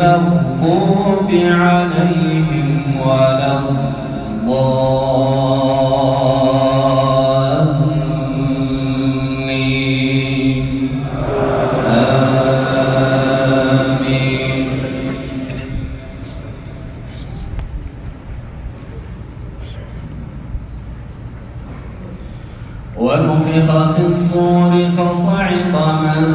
المغضوب عليهم ولا آمين. ونفخ في الصور فصعق من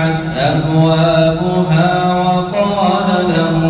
وفتحت أبوابها وقال لهم